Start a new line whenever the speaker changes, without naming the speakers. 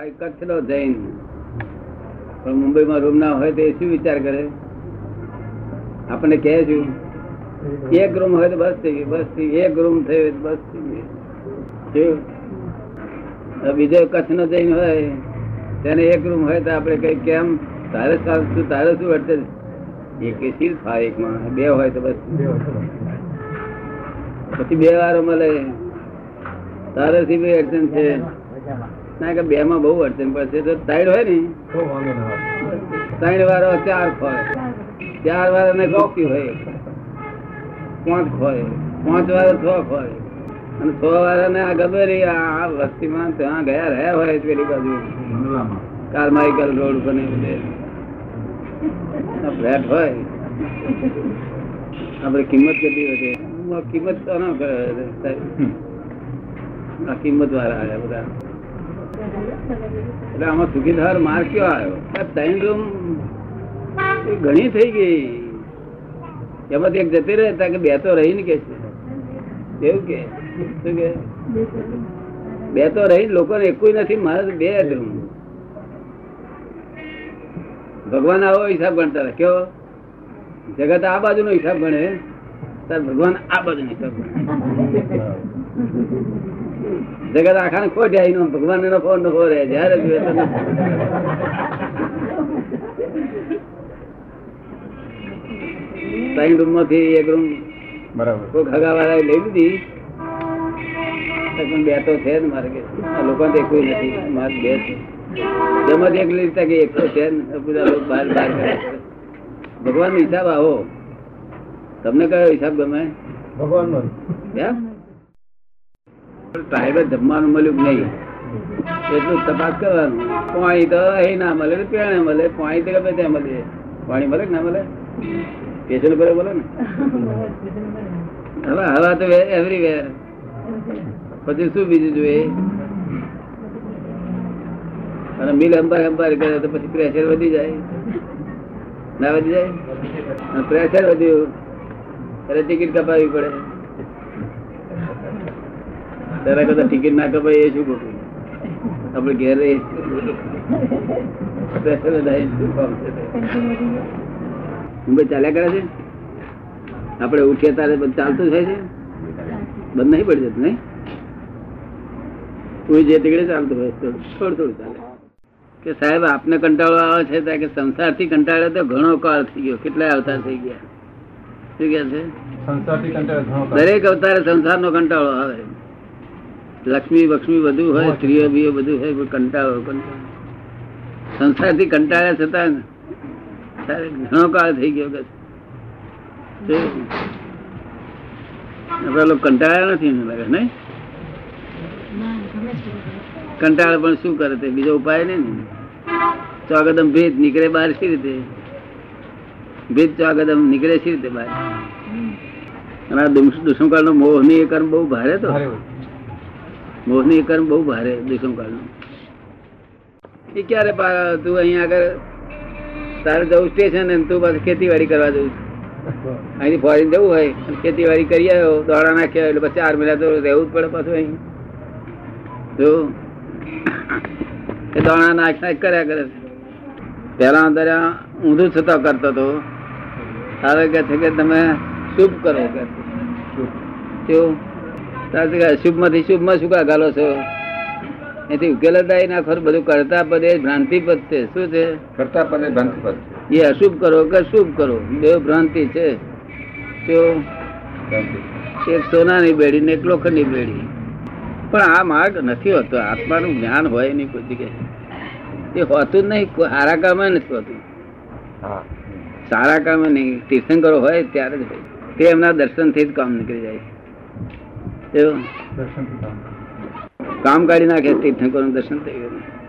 હોય કચ્છ નો જૈન. પણ મુંબઈમાં રૂમ ના હોય તો એ શું વિચાર કરે? આપણને કહે છું, એક રૂમ હોય તો બસ થઈ ગયું બસ થઈ એક રૂમ થયો બસ થઈ ગયું બીજો કચ્છ નો જૈન હોય, તેને એક રૂમ હોય તો આપણે કઈ કેમ? તારે શું તારે શું વર્તે એક સીલ થાય એકમાં બે હોય તો બસ. પછી બે વાર મળે. તારે થી બી અડચણ છે? ના કે બે માં બહુ અડચણ પડશે તો સાઈડ હોય ને સાઈડ વાળો ચાર હોય ચાર વાળા ને ગોપી હોય પાંચ હોય પાંચ વાળા છ હોય અને છ વાળા ને આ ગબર આ આ વસ્તીમાં ત્યાં ગયા રહ્યા હોય પેલી બાજુ. કારમાઇકલ રોડ પર ને ફ્લેટ હોય. આપડે કિંમત કેટલી વધે કિંમત તો ના કરે આ કિંમત વાળા આવ્યા બધા. એટલે આમાં સુખીધાર માર્ગ કયો આવ્યો? ત્રણ રૂમ ઘણી થઈ ગઈ. એમાંથી એક જતી રહે કે બે તો રહી ને કે છે. એવું કે? શું કે? બે તો રહી લોકોને એકુય નથી, મારે બે રૂમ. ભગવાન આવો હિસાબ ગણતા રહે. કયો જગત આ બાજુ નો હિસાબ ગણે, તાર ભગવાન આ બાજુ નો હિસાબ ગણે. જગત આખા ને ખોટ જાય ભગવાન એનો ફોન નો રહે જયારે જોઈએ ત્રણ રૂમમાંથી એક રૂમ
બરાબર.
કોઈ ખગા વાળા લઈ લીધી. પણ બે તો છે ને મારે કે લોકો તો કોઈ નથી મારે બે છે. જેમાંથી એક લીધા કે એક તો છે ને બધા લોકો બહાર બહાર કરે ભગવાન નો હિસાબ આવો. તમને કયો હિસાબ ગમે?
ભગવાન નો
ટાઈમે જમવાનું મળ્યું નહીં? એટલું તપાસ કરવાનું. પાણી તો અહીં ના મળે પેણે મળે, પાણી તો ગમે ત્યાં મળે. પાણી મળે કે ના મળે? પેશન ભરે બોલે ને. હવે, હવા તો એવરીવેર પછી શું બીજું જોઈએ? અને મિલ અંબાર અંબાર કરે તો પછી પ્રેશર વધી જાય. ના વધી જાય? પ્રેશર વધ્યું ત્યારે ટિકિટ કપાવવી પડે. તારા કરતા ટિકિટ ના કપાય એ શું ખોટું આપડે ઘેર તે? મુંબઈ ચાલ્યા કરે છે? આપડે ઉઠીએ તારે ચાલતું થાય છે? બંધ નહીં પડી જતું નહીં? કોઈ જે તીકડે ચાલતું હોય તો થોડું થોડું ચાલે. કે સાહેબ આપને કંટાળો આવે છે ત્યાં કે સંસારથી કંટાળે તો ઘણો કાળ થઈ ગયો. કેટલા અવતાર થઈ ગયા. શું કે છે. દરેક અવતારે સંસારનો કંટાળો આવે. લક્ષ્મી બક્ષ્મી બધું હોય સ્ત્રીઓ બીઓ બધું હોય પણ કંટાળો કંટાળો સંસારથી કંટાળ્યા છતાં તારે ઘણો કાળ થઈ ગયો કે છે. આપણા લોકો કંટાળ્યા નથી મને લાગે નહીં કંટાળે પણ શું કરે તે બીજો ઉપાય નહીં ને ચોગદમ ભેદ નીકળે બહાર સી રીતે ભેદ ચોગદમ નીકળે સી રીતે બહાર અને આ દુષ્મકાળ નો મોહની એ કર્મ બહુ ભારે તો
ભારે હોય.
મોહની કર્મ બહુ ભારે દુષ્મકાળ કાળનું. એ ક્યારે પા- તું અહીંયા આગળ તારે જવું સ્ટેશન અને તું પાછું ખેતીવાડી કરવા જવું. અહીંથી ફોરેન જવું હોય ખેતીવાડી કરી આવ્યો, દોડા નાખ્યા એટલે પછી ચાર મહિના તો રહેવું જ પડે પાછું અહીં. જો. એ દોણા નાખ નાખ કર્યા કરે પેલા અંદર ઊંધું છતાં કરતો હતો. તારે કે છે કે તમે શુભ કરો, કે અશુભમાંથી શુભમાં શું ગાલો છો? એથી ઉકેલ ના ખરું બધું કરતા પદે ભ્રાંતિ પદ છે. શું છે?
કરતા પદે ભ્રાંતિપદ
એ અશુભ કરો કે શુભ કરો? બે ભ્રાંતિ છે.
ભ્રાંતિ.
એક સોનાની બેડી ને એક લોખંડની બેડી. પણ આ માર્ગ નથી હોતો. આત્માનું જ્ઞાન હોય નહીં કોઈ જગ્યાએ. એ હોતું જ નહીં. સારા કામે નથી હોતું. સારા કામે નહીં. તીર્થંકરો હોય ત્યારે જ હોય. તે એમના દર્શનથી જ કામ નીકળી જાય એવું. કામ કાઢી નાખે તીર્થંકરોનું દર્શન થઈ ગયું